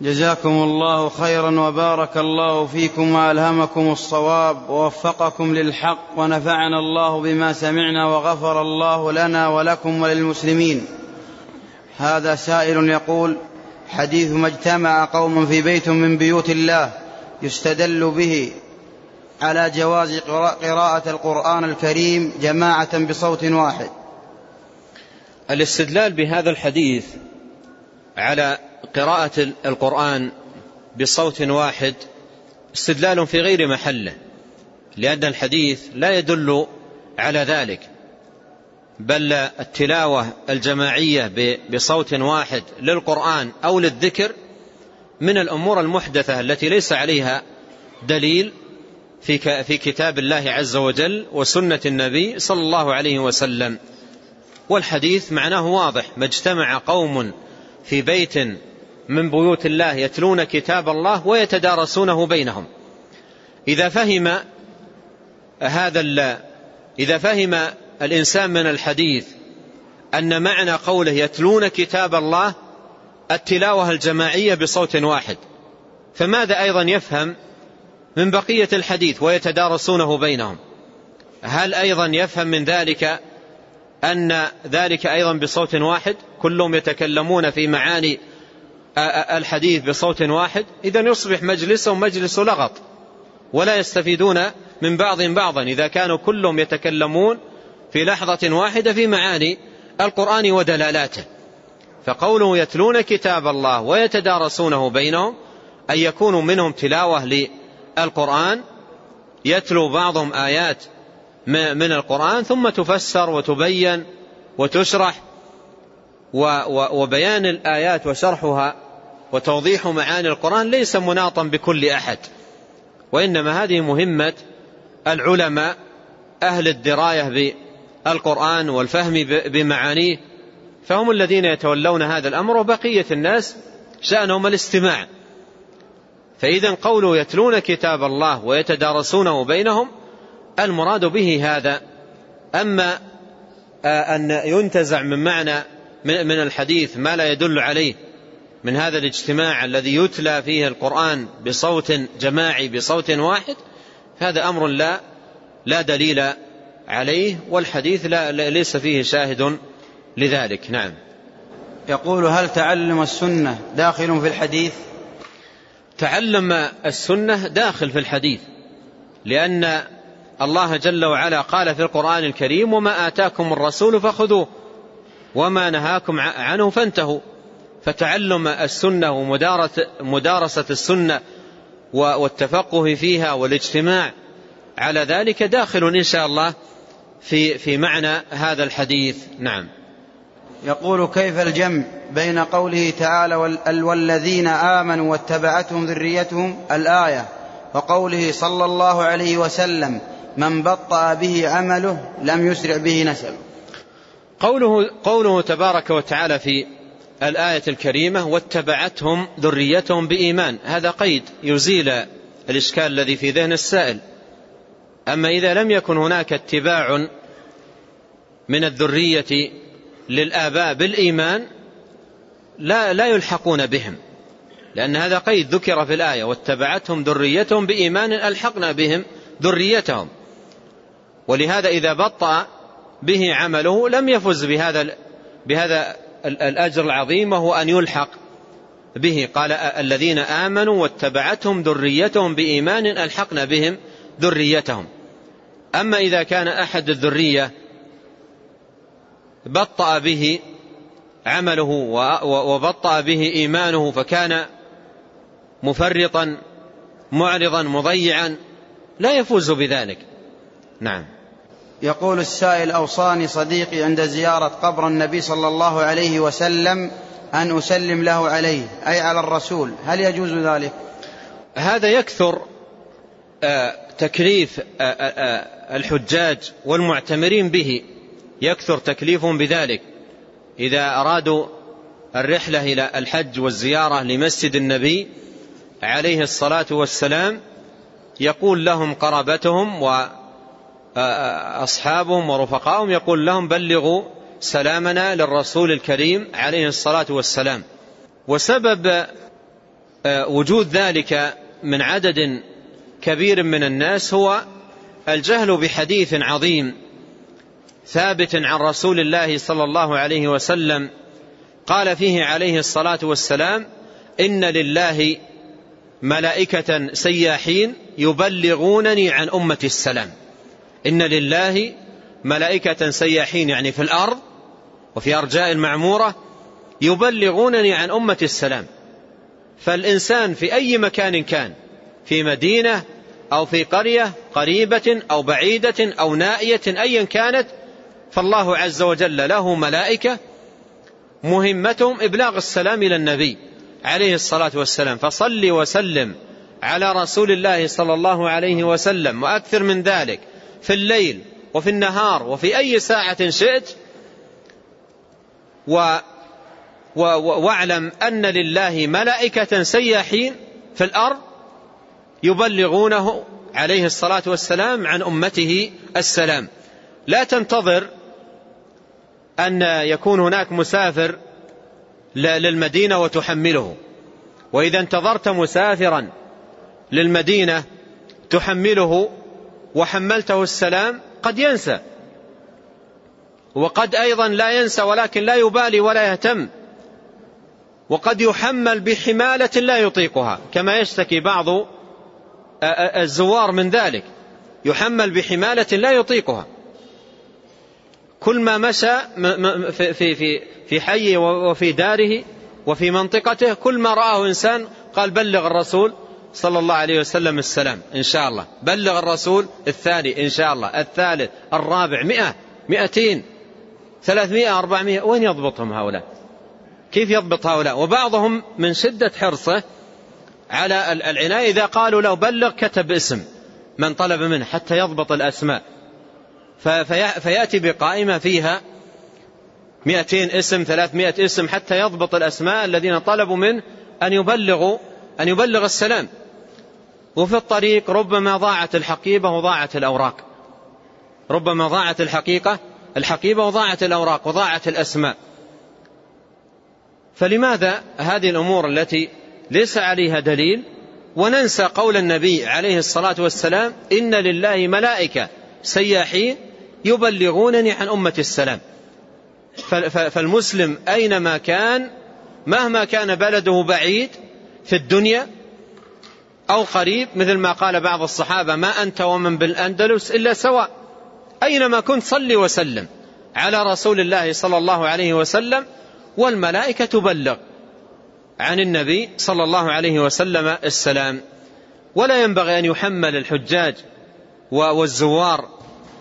جزاكم الله خيرا وبارك الله فيكم وألهمكم الصواب ووفقكم للحق ونفعنا الله بما سمعنا وغفر الله لنا ولكم وللمسلمين. هذا سائل يقول حديث ما اجتمع قوم في بيت من بيوت الله يستدل به على جواز قراءة القرآن الكريم جماعة بصوت واحد. الاستدلال بهذا الحديث على قراءة القرآن بصوت واحد استدلال في غير محله لأن الحديث لا يدل على ذلك بل التلاوة الجماعية بصوت واحد للقرآن أو للذكر من الأمور المحدثة التي ليس عليها دليل في كتاب الله عز وجل وسنة النبي صلى الله عليه وسلم. والحديث معناه واضح ما اجتمع قوم في بيت من بيوت الله يتلون كتاب الله ويتدارسونه بينهم. إذا فهم هذا إذا فهم الإنسان من الحديث أن معنى قوله يتلون كتاب الله التلاوة الجماعية بصوت واحد فماذا أيضا يفهم من بقية الحديث ويتدارسونه بينهم؟ هل أيضا يفهم من ذلك أن ذلك أيضا بصوت واحد كلهم يتكلمون في معاني الحديث بصوت واحد. إذا يصبح مجلسهم مجلس لغط ولا يستفيدون من بعض بعضا. إذا كانوا كلهم يتكلمون في لحظة واحدة في معاني القرآن ودلالاته. فقوله يتلون كتاب الله ويتدارسونه بينهم أن يكونوا منهم تلاوة للقرآن يتلو بعضهم آيات من القرآن ثم تفسر وتبين وتشرح وبيان الآيات وشرحها وتوضيح معاني القرآن ليس مناطا بكل أحد. وإنما هذه مهمة العلماء أهل الدراية بالقرآن والفهم بمعانيه فهم الذين يتولون هذا الأمر وبقية الناس شأنهم الاستماع. فإذا قوله يتلون كتاب الله ويتدارسونه بينهم المراد به هذا. أما أن ينتزع من معنى من الحديث ما لا يدل عليه من هذا الاجتماع الذي يتلى فيه القرآن بصوت جماعي بصوت واحد هذا أمر لا لا دليل عليه والحديث لا ليس فيه شاهد لذلك. نعم. يقول هل تعلم السنة داخل في الحديث؟ تعلم السنة داخل في الحديث لأن الله جل وعلا قال في القرآن الكريم وما آتاكم الرسول فخذوه وما نهاكم عنه فانتهوا. فتعلم السنة ومدارسة السنة والتفقه فيها والاجتماع على ذلك داخل إن شاء الله في في معنى هذا الحديث. نعم. يقول كيف الجمع بين قوله تعالى والذين آمنوا واتبعتهم ذريتهم الآية وقوله صلى الله عليه وسلم من بطأ به عمله لم يسرع به نسبه قوله, قوله تبارك وتعالى في الآية الكريمة واتبعتهم ذريتهم بإيمان. هذا قيد يزيل الإشكال الذي في ذهن السائل. أما إذا لم يكن هناك اتباع من الذرية للآباء بالإيمان لا, لا يلحقون بهم. لأن هذا قيد ذكر في الآية واتبعتهم ذريتهم بإيمان ألحقنا بهم ذريتهم. ولهذا إذا بطأ به عمله لم يفز بهذا بهذا الأجر العظيم وهو أن يلحق به. قال الذين آمنوا واتبعتهم ذريتهم بإيمان ألحقنا بهم ذريتهم. أما إذا كان أحد الذرية بطأ به عمله وبطأ به إيمانه فكان مفرطا معرضا مضيعا لا يفوز بذلك. نعم. يقول السائل أوصاني صديقي عند زيارة قبر النبي صلى الله عليه وسلم أن أسلم له عليه أي على الرسول هل يجوز ذلك؟ هذا يكثر آه، تكليف آه، آه، الحجاج والمعتمرين به يكثر تكليفهم بذلك. إذا أرادوا الرحلة إلى الحج والزيارة لمسجد النبي عليه الصلاة والسلام يقول لهم قرابتهم و أصحابهم ورفقائهم يقول لهم بلغوا سلامنا للرسول الكريم عليه الصلاة والسلام. وسبب آه، وجود ذلك من عدد كبير من الناس هو الجهل بحديث عظيم ثابت عن رسول الله صلى الله عليه وسلم. قال فيه عليه الصلاة والسلام إن لله ملائكة سياحين يبلغونني عن أمة السلام. إن لله ملائكة سياحين يعني في الأرض وفي أرجاء المعمورة يبلغونني عن أمة السلام. فالإنسان في أي مكان كان في مدينة أو في قرية قريبة أو بعيدة أو نائية أيا كانت فالله عز وجل له ملائكة مهمتهم إبلاغ السلام إلى النبي عليه الصلاة والسلام. فصل وسلم على رسول الله صلى الله عليه وسلم وأكثر من ذلك. في الليل وفي النهار وفي أي ساعة شئت و واعلم أن لله ملائكة سياحين في الأرض يبلغونه عليه الصلاة والسلام عن أمته السلام. لا تنتظر أن يكون هناك مسافر للمدينة وتحمله. وإذا انتظرت مسافرا للمدينة تحمله وحملته السلام قد ينسى. وقد أيضا لا ينسى ولكن لا يبالي ولا يهتم. وقد يحمل بحمالة لا يطيقها كما يشتكي بعض الزوار من ذلك. يحمل بحمالة لا يطيقها. كل ما مشى في في في حيه وفي داره وفي منطقته كل ما رآه إنسان قال بلغ الرسول صلى الله عليه وسلم السلام إن شاء الله. بلغ الرسول الثاني إن شاء الله. الثالث الرابع مئة مئتين ثلاثمائة أربعمائة وين يضبطهم هؤلاء؟ كيف يضبط هؤلاء؟ وبعضهم من شدة حرصه على العناية إذا قالوا له بلغ كتب اسم من طلب منه حتى يضبط الأسماء. فيأتي بقائمة فيها مئتين اسم ثلاثمائة اسم حتى يضبط الأسماء الذين طلبوا منه أن يبلغوا أن يبلغ السلام. وفي الطريق ربما ضاعت الحقيبة وضاعت الأوراق. ربما ضاعت الحقيقة الحقيبة وضاعت الأوراق وضاعت الأسماء. فلماذا هذه الأمور التي ليس عليها دليل؟ وننسى قول النبي عليه الصلاة والسلام إن لله ملائكة سياحين يبلغونني عن أمة السلام. فالمسلم أينما كان مهما كان بلده بعيد في الدنيا أو قريب مثل ما قال بعض الصحابة ما أنت ومن بالأندلس إلا سواء. أينما كنت صل وسلم على رسول الله صلى الله عليه وسلم والملائكة تبلغ عن النبي صلى الله عليه وسلم السلام. ولا ينبغي أن يحمل الحجاج والزوار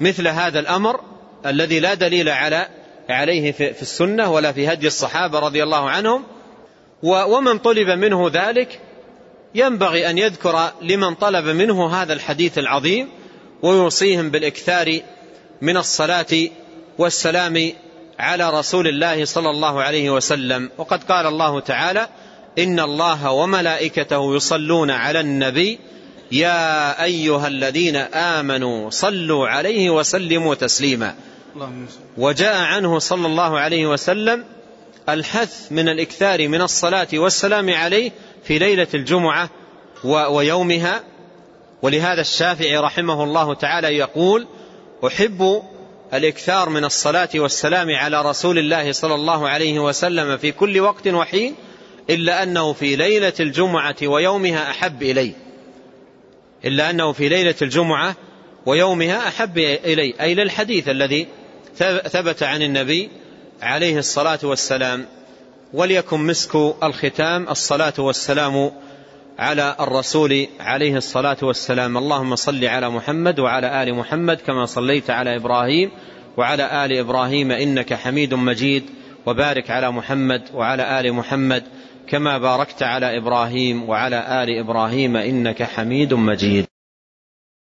مثل هذا الأمر الذي لا دليل على عليه في السنة ولا في هدي الصحابة رضي الله عنهم. ومن طلب منه ذلك ينبغي أن يذكر لمن طلب منه هذا الحديث العظيم ويوصيهم بالإكثار من الصلاة والسلام على رسول الله صلى الله عليه وسلم. وقد قال الله تعالى إن الله وملائكته يصلون على النبي يا أيها الذين آمنوا صلوا عليه وسلموا تسليما. وجاء عنه صلى الله عليه وسلم الحث من الإكثار من الصلاة والسلام عليه في ليلة الجمعة ويومها. ولهذا الشافعي رحمه الله تعالى يقول أحب الإكثار من الصلاة والسلام على رسول الله صلى الله عليه وسلم في كل وقت وحين إلا أنه في ليلة الجمعة ويومها أحب إلي. إلا أنه في ليلة الجمعة ويومها أحب إلي. أي للحديث الذي ثبت عن النبي عليه الصلاة والسلام وليكن مسك الختام الصلاة والسلام على الرسول عليه الصلاة والسلام. اللهم صل على محمد وعلى آل محمد كما صليت على إبراهيم وعلى آل إبراهيم إنك حميد مجيد. وبارك على محمد وعلى آل محمد كما باركت على إبراهيم وعلى آل إبراهيم إنك حميد مجيد.